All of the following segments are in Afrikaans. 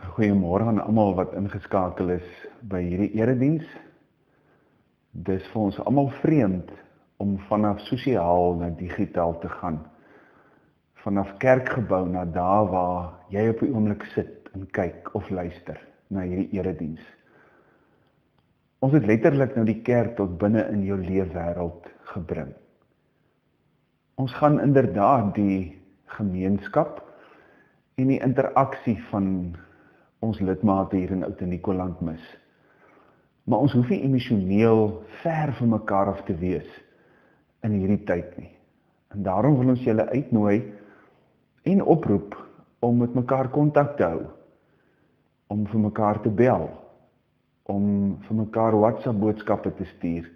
Goeiemôre aan almal wat ingeskakel is by hierdie erediens. Dis vir ons almal vreemd om vanaf sosiaal na digitaal te gaan. Vanaf kerkgebou na daar waar jy op die oomblik sit en kyk of luister na hierdie erediens. Ons het letterlik nou die kerk tot binne in jou leefwêreld gebring. Ons gaan inderdaad die gemeenskap en die interaksie van ons lidmate hier in Oud Nikoland mis. Maar ons hoef nie emosioneel ver van mekaar af te wees in hierdie tyd nie. En daarom wil ons julle uitnooi en oproep om met mekaar kontak te hou. Om vir mekaar te bel, om vir mekaar WhatsApp boodskappe te stuur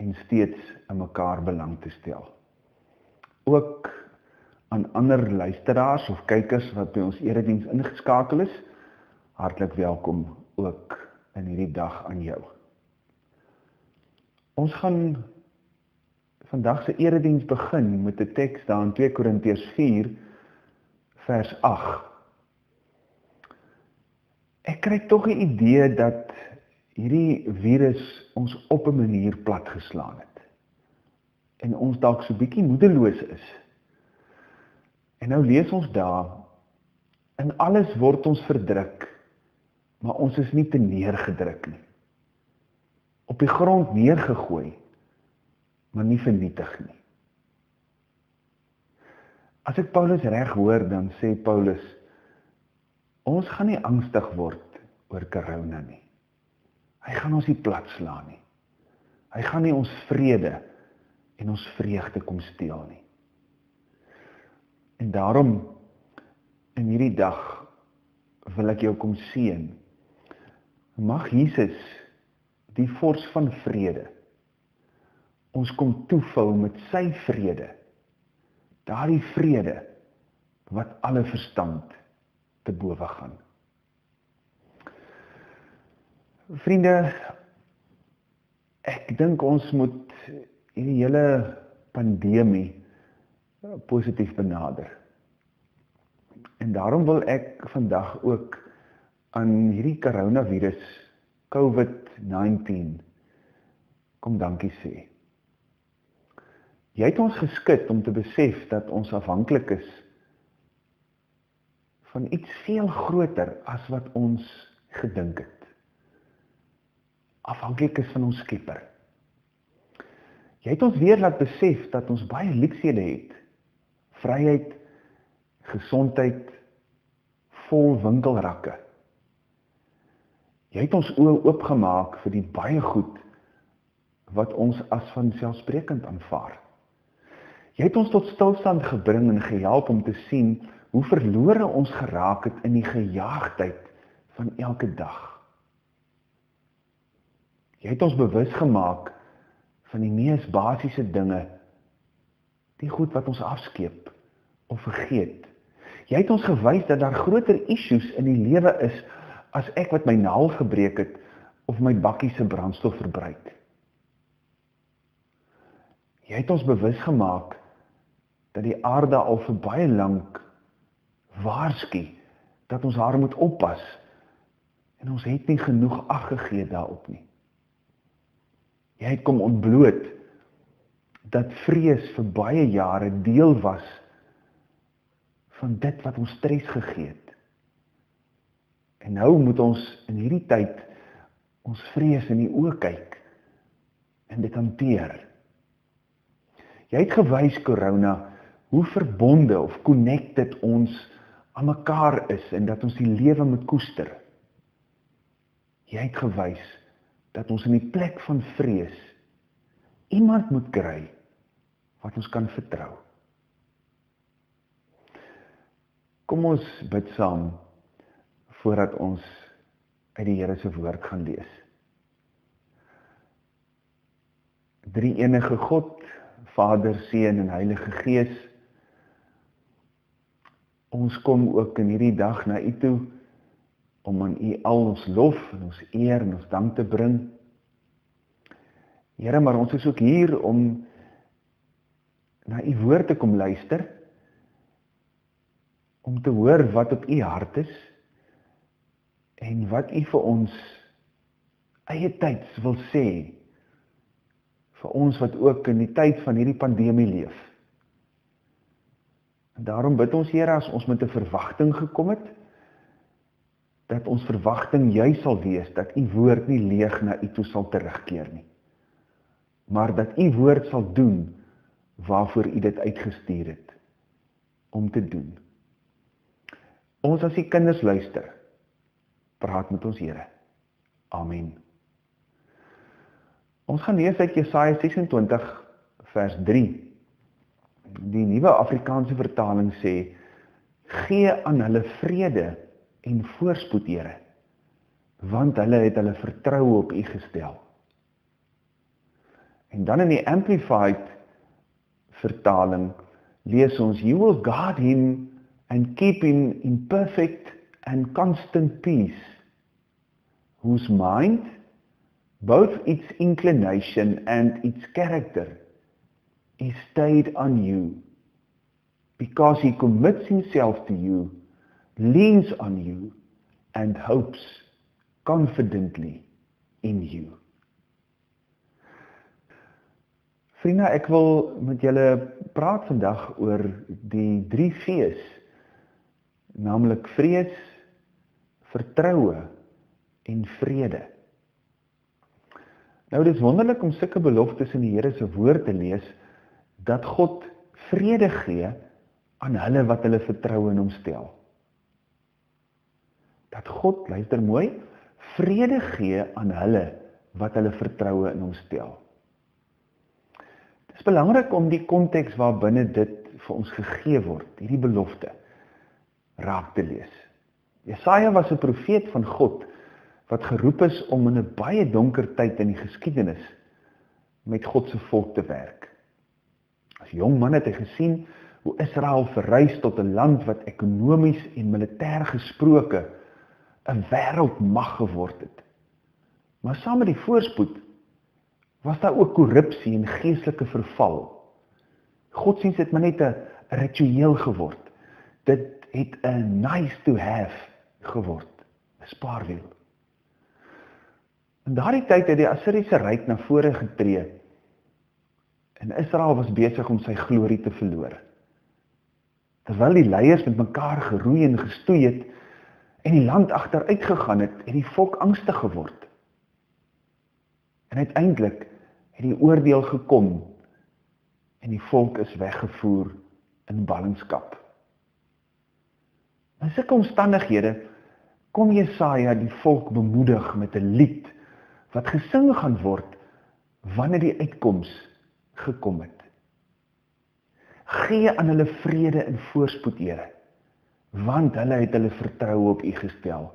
en steeds in mekaar belang te stel. Ook aan ander luisteraars of kykers wat by ons erediens ingeskakel is, hartlik welkom ook in hierdie dag aan jou. Ons gaan vandag se erediens begin met 'n teks daar in 2 Korintiërs 4 vers 8. Ek kry tog 'n idee dat hierdie virus ons op 'n manier platgeslaan het. En ons dalk so bietjie moedeloos is. En nou lees ons daar in alles word ons verdruk maar ons is nie te neergedruk nie. Op die grond neergegooi, maar nie vernietig nie. As ek Paulus reg hoor, dan sê Paulus ons gaan nie angstig word oor corona nie. Hy gaan ons nie platslaan nie. Hy gaan nie ons vrede en ons vreugde kom steel nie. En daarom in hierdie dag wil ek jou kom seën Mag Jesus die vors van vrede ons kom toevou met sy vrede. Daardie vrede wat alle verstand te bowe gaan. Vriende, ek dink ons moet hierdie hele pandemie positief benader. En daarom wil ek vandag ook aan hierdie coronavirus COVID-19 kom dankie sê. Jy het ons geskit om te besef dat ons afhanklik is van iets veel groter as wat ons gedink het. Afhanklik is van ons Skepper. Jy het ons weer laat besef dat ons baie luksede het. Vryheid, gesondheid, vol winkelrakke. Jy het ons oë oopgemaak vir die baie goed wat ons as van selfsprekend aanvaar. Jy het ons tot stilstand gebring en gehelp om te sien hoe verlore ons geraak het in die gejaagdheid van elke dag. Jy het ons bewus gemaak van die mees basiese dinge, die goed wat ons afskeep of vergeet. Jy het ons gewys dat daar groter issues in die lewe is as ek wat my naal gebreek het of my bakkie se brandstof verbruik. Jy het ons bewus gemaak dat die aarde al vir baie lank waarsku dat ons haar moet oppas en ons het nie genoeg ag gegee daarop nie. Jy het kom ontbloot dat vrees vir baie jare deel was van dit wat ons stres gegee het. En nou moet ons in hierdie tyd ons vrees in die oë kyk en dit hanteer. Jy het gewys corona hoe verbonde of connected ons aan mekaar is en dat ons die lewe moet koester. Jy het gewys dat ons in die plek van vrees iemand moet kry wat ons kan vertrou. Kom ons bid saam voordat ons uit die Here se woord gaan lees. Drie enige God, Vader, Seun en Heilige Gees. Ons kom ook in hierdie dag na U toe om aan U al ons lof en ons eer en ons dank te bring. Here, maar ons is ook hier om na U woord te kom luister om te hoor wat op U hart is en wat U vir ons eie tyds wil sê vir ons wat ook in die tyd van hierdie pandemie leef. En daarom bid ons Here as ons met 'n verwagting gekom het dat ons verwagting jy sal wees dat u woord nie leeg na u toe sal terugkeer nie. Maar dat u woord sal doen waarvoor u dit uitgestuur het om te doen. Ons as die kinders luister. Praat met ons Here. Amen. Ons gaan lees uit Jesaja 26 vers 3. Die nuwe Afrikaanse vertaling sê: "Gee aan hulle vrede en voorspoed, Here, want hulle het hulle vertroue op U gestel." En dan in die Amplified vertaling lees ons: "You will guard him and keep him in perfect and constant peace, whose mind both its inclination and its character is stayed on you, because he commits himself to you, leans on you, and hopes confidently in you. Vriende, ek wil met julle praat vandag oor die drie V's, naamlik vrees, vertroue en vrede. Nou dit is wonderlik om sulke beloftes in die Here se woord te lees dat God vrede gee aan hulle wat hulle vertrou in hom stel. Dat God, luister mooi, vrede gee aan hulle wat hulle vertroue in hom stel. Dit is belangrik om die konteks waarbinne dit vir ons gegee word, hierdie belofte raak te lees. Jesaja was 'n profeet van God wat geroep is om in 'n baie donker tyd in die geskiedenis met God se volk te werk. As jong man het hy gesien hoe Israel verrys tot 'n land wat ekonomies en militêr gesproke 'n wêreldmag geword het. Maar saam met die voorspoed was daar ook korrupsie en geestelike verval. Godsdienst het maar net 'n ritueel geword. Dit het 'n nice to have geword, 'n spaarwiel. In daardie tyd het die Assiriese ryk na vore getree. En Israel was besig om sy glorie te verloor. Terwyl die leiers met mekaar geroei en gestoei het en die land agteruit gegaan het, het die volk angstig geword. En uiteindelik het die oordeel gekom en die volk is weggevoer in ballingskap. In sulke omstandighede kom Jesaja die volk bemoedig met 'n lied wat gesing gaan word wanneer die uitkoms gekom het. Gee aan hulle vrede en voorspoed, Here, want hulle het hulle vertroue op U gestel.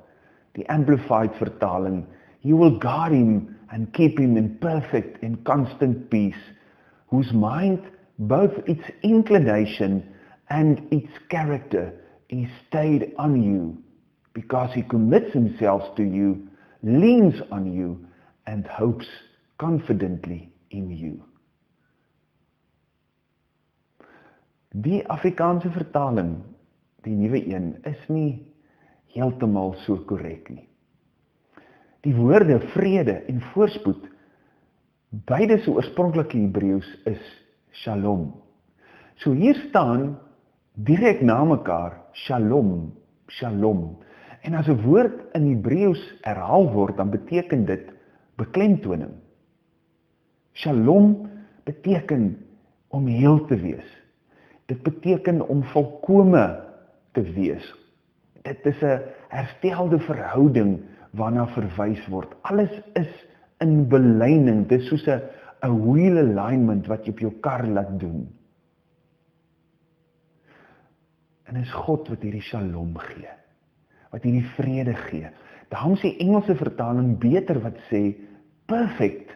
Die amplified vertaling: You will guard him and keep him in perfect and constant peace, whose mind both its inclination and its character is stayed on you, because he commits himself to you, leans on you and hopes confidently in you. Die Afrikaanse vertaling, die nuwe een, is nie heeltemal so korrek nie. Die woorde vrede en voorspoed, beide se oorspronklike Hebreëus is Shalom. So hier staan direk na mekaar Shalom, Shalom. En as 'n woord in Hebreëus herhaal word, dan beteken dit beklemtoning. Shalom beteken om heel te wees. Dit beteken om volkome te wees. Dit is 'n herstelde verhouding waarna verwys word. Alles is in belyning. Dit is soos 'n 'n wheel alignment wat jy op jou kar laat doen. En is God wat hierdie shalom gee. Wat hierdie vrede gee. Daarom sê Engelse vertaling beter wat sê perfect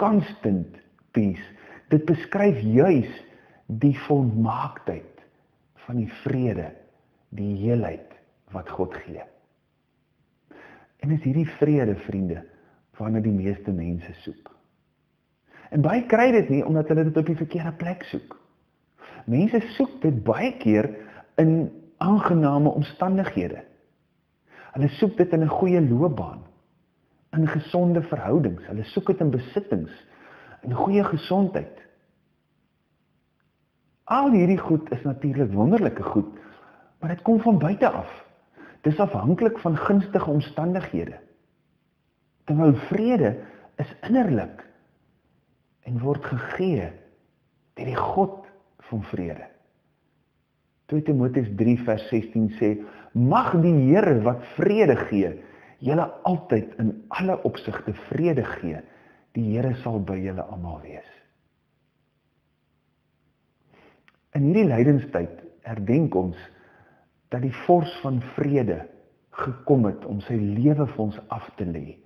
constant peace. Dit beskryf juis die volmaaktheid van die vrede, die heelheid wat God gee. En is hierdie vrede, vriende, waarna die meeste mense soek. En baie kry dit nie omdat hulle dit op die verkeerde plek soek. Mense soek dit baie keer in aangename omstandighede. Hulle soek dit in 'n goeie loopbaan, in gesonde verhoudings. Hulle soek dit in besittings, in goeie gesondheid. Al hierdie goed is natuurlik wonderlike goed, maar dit kom van buite af. Dis afhanklik van gunstige omstandighede. Terwyl vrede is innerlik en word gegee deur die God van vrede. 2 Timoteus 3 vers 16 sê: "Mag die Here wat vrede gee, julle altyd in alle opsigte vrede gee. Die Here sal by julle almal wees." In hierdie lydenstyd herdenk ons dat die vors van vrede gekom het om sy lewe vir ons af te lê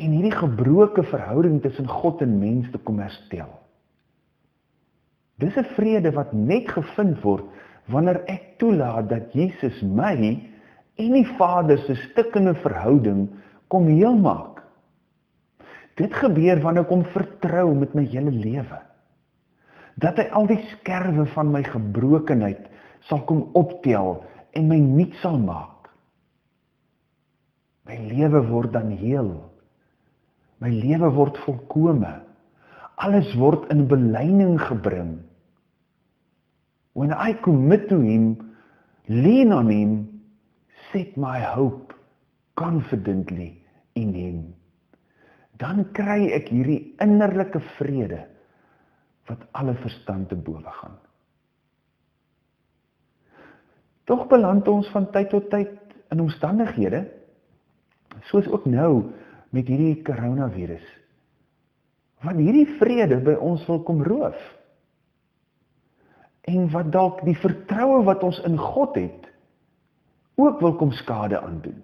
en hierdie gebroke verhouding tussen God en mens te kom herstel. Dis 'n vrede wat net gevind word wanneer ek toelaat dat Jesus my en die Vader se stikkende verhouding kom heel maak. Dit gebeur wanneer ek hom vertrou met my hele lewe. Dat hy al die skerwe van my gebrokenheid sal kom optel en my nuut sal maak. My lewe word dan heel. My lewe word volkome. Alles word in belyning gebring. When I commit to him, lean on him, set my hope confidently in him. Dan kry ek hierdie innerlike vrede wat alle verstand te bowe gaan. Tog beland ons van tyd tot tyd in omstandighede soos ook nou met hierdie koronavirus. Wat hierdie vrede by ons wil kom roof. En wat dalk die vertroue wat ons in God het ook wil kom skade aandoen.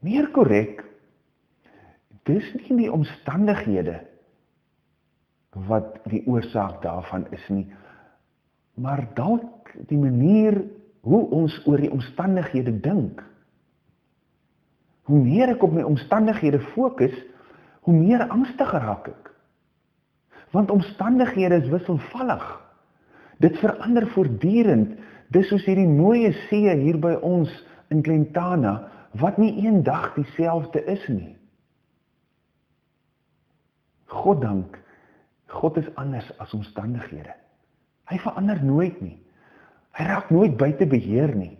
Meer korrek dis nie die omstandighede wat die oorsaak daarvan is nie, maar dalk die manier hoe ons oor die omstandighede dink. Hoe meer ek op my omstandighede fokus, hoe meer angstig raak ek. Want omstandighede is wisselvallig. Dit verander voortdurend. Dis soos hierdie mooi see hier by ons in Klentana wat nie eendag dieselfde is nie. God dank. God is anders as omstandighede. Hy verander nooit nie. Hy raak nooit buite beheer nie.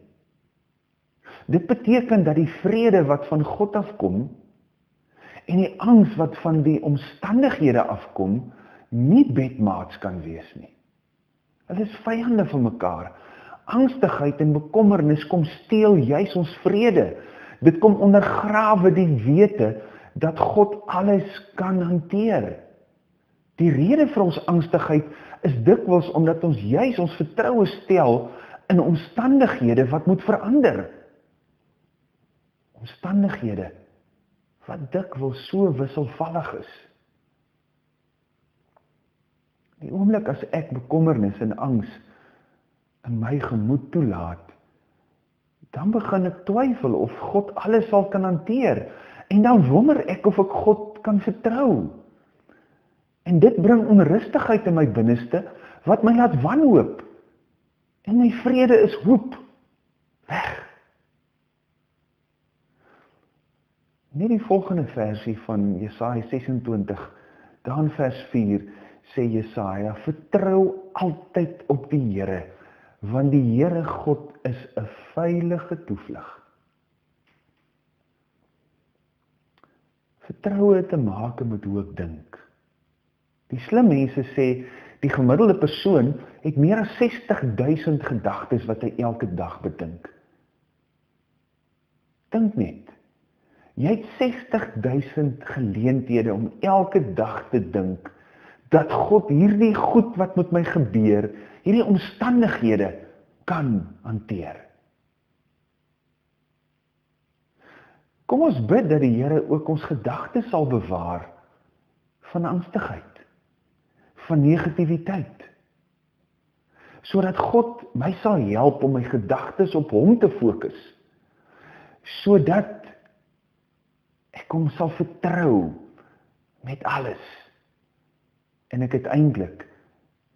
Dit beteken dat die vrede wat van God afkom en die angs wat van die omstandighede afkom nie bedmaats kan wees nie. Hulle is vyande van mekaar. Angstigheid en bekommernis kom steel juis ons vrede. Dit kom ondergrawe die wete dat God alles kan hanteer. Die rede vir ons angstigheid is dikwels omdat ons juis ons vertroue stel in omstandighede wat moet verander omstandighede wat dikwels so wisselvallig is. Die oomblik as ek bekommernis en angs in my gemoed toelaat, dan begin ek twyfel of God alles sal kan hanteer en dan wonder ek of ek God kan vertrou. En dit bring onrustigheid in my binneste wat my laat wanhoop. En my vrede is hoop weg. Net die volgende versie van Jesaja 26, dan vers 4 sê Jesaja: "Vertrou altyd op die Here, want die Here God is 'n veilige toevlug." Vertroue te maak met hoe ek dink. Die slim mense sê die gemiddelde persoon het meer as 60000 gedagtes wat hy elke dag bedink. Dink net. Jy het 60000 geleenthede om elke dag te dink dat God hierdie goed wat met my gebeur, hierdie omstandighede kan hanteer. Kom ons bid dat die Here ook ons gedagtes sal bewaar van angstigheid, van negativiteit. Sodat God my sal help om my gedagtes op hom te fokus. Sodat ek kom sal vertrou met alles en ek uiteindelik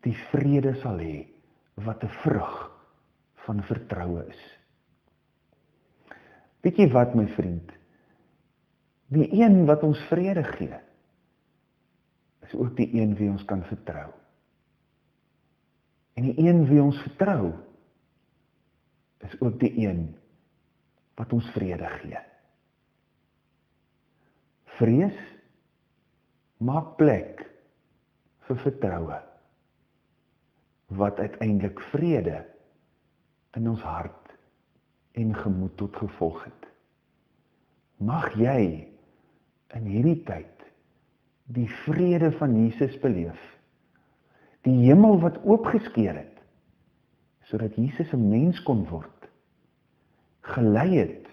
die vrede sal hê wat 'n vrug van vertroue is. Weet jy wat my vriend? Die een wat ons vrede gee, is ook die een wie ons kan vertrou. En die een wie ons vertrou, is ook die een wat ons vrede gee. Vrees maak plek vir vertroue wat uiteindelik vrede in ons hart en gemoed tot gevolg het. Mag jy in hierdie tyd die vrede van Jesus beleef. Die hemel wat oopgeskeur het sodat Jesus 'n mens kon word. Gelei het,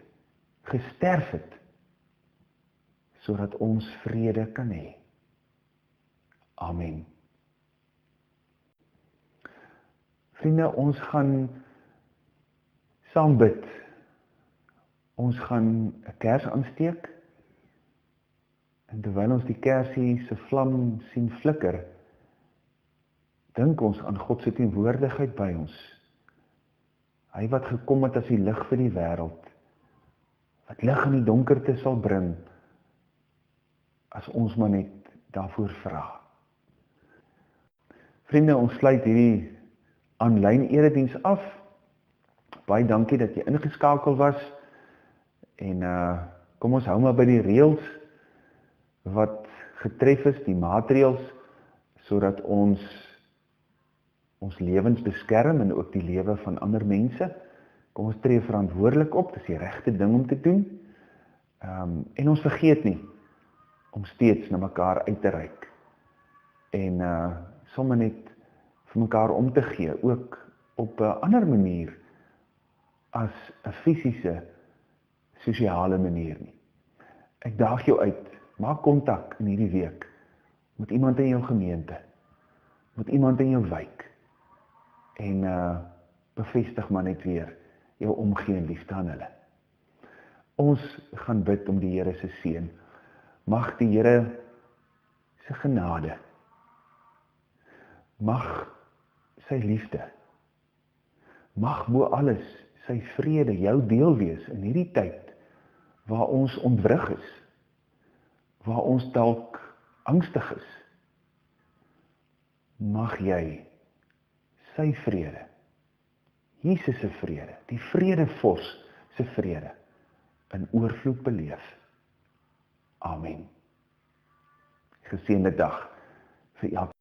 gesterf het sodat ons vrede kan hê. Amen. Vriende, ons gaan saam bid. Ons gaan 'n kers aansteek. En terwyl ons die kersie se vlam sien flikker, dink ons aan God se teenwoordigheid by ons. Hy wat gekom het as die lig vir die wêreld, wat lig in die donkerte sal bring as ons maar net daarvoor vra. Vriende, ons sluit hierdie aanlyn erediens af. Baie dankie dat jy ingeskakel was. En uh kom ons hou maar by die reëls wat getref is, die maatreëls sodat ons ons lewens beskerm en ook die lewe van ander mense. Kom ons tree verantwoordelik op, dis die regte ding om te doen. Ehm um, en ons vergeet nie om steeds na mekaar uit te reik. En uh sommer net vir mekaar om te gee, ook op 'n ander manier as 'n fisiese sosiale manier nie. Ek daag jou uit, maak kontak in hierdie week met iemand in jou gemeente, met iemand in jou wijk en uh bevestig maar net weer jou omgee en liefde aan hulle. Ons gaan bid om die Here se seën. Mag die Here se genade mag sy liefde. Mag bo alles sy vrede jou deel wees in hierdie tyd waar ons ontwrig is waar ons dalk angstig is. Mag jy sy vrede Jesus se vrede die vredevors se vrede in oorvloed beleef. Amen. Geseënde dag vir elke